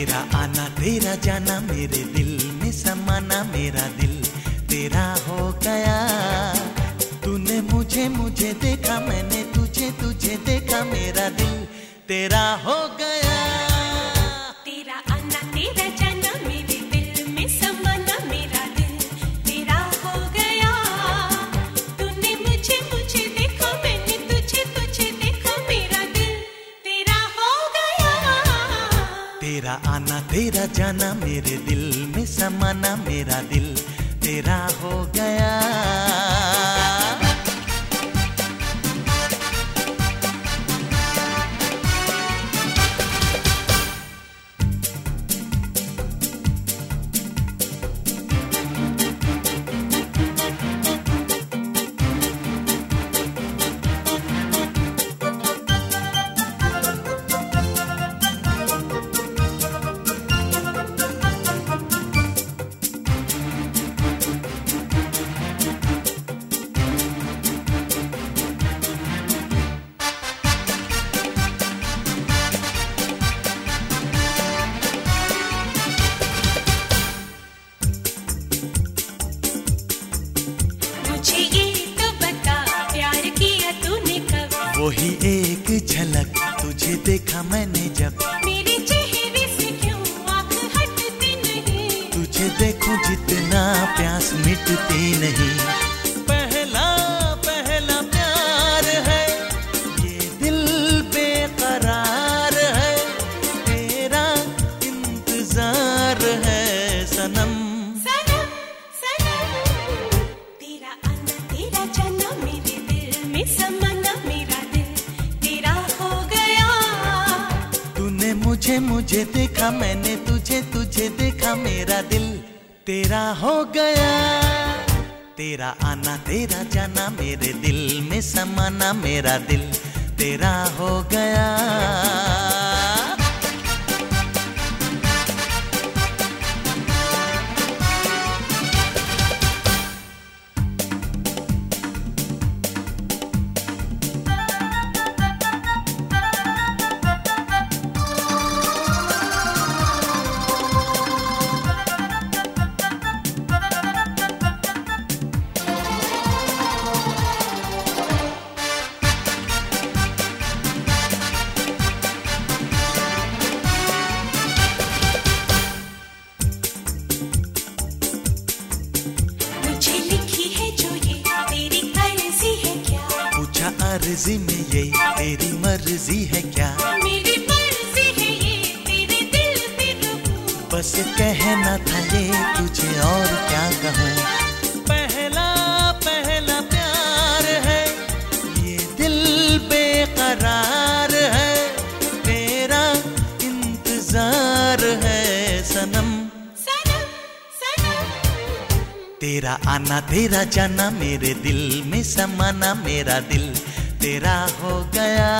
तेरा आना, तेरा जाना, मेरे दिल में समाना, मेरा दिल तेरा हो गया। तूने मुझे मुझे देखा, मैंने तुझे तुझे देखा, मेरा दिल तेरा हो गया। तेरा जाना मेरे दिल में समाना मेरा दिल तेरा हो गया। वही एक झलक तुझे देखा मैंने जब। मेरे चेहरे से क्यों आँख हटती नहीं? तुझे देखूँ जितना प्यास मिटती नहीं। तूने मुझे मुझे देखा मैंने, तुझे तुझे देखा मेरा दिल। तेरा हो गया, तेरा आना, तेरा जाना मेरे दिल में समाना मेरा दिल। तेरा हो गया। अर्जी में ये तेरी मर्ज़ी है क्या? मेरी मर्ज़ी है ये तेरे दिल पे बस कहना था ये तुझे और क्या कहूँ? पहला पहला प्यार है। ये दिल बेकरार है। तेरा इंतज़ार है सनम। सनम सनम। तेरा आना तेरा जाना मेरे दिल में समाना मेरा दिल तेरा हो गया।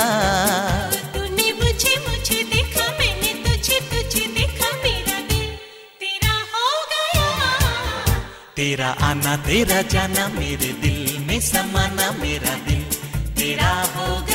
तूने मुझे मुझे देखा मैंने तुझे तुझे देखा मेरा दिल। तेरा हो गया। तेरा आना तेरा जाना मेरे दिल में समाना मेरा दिल। तेरा हो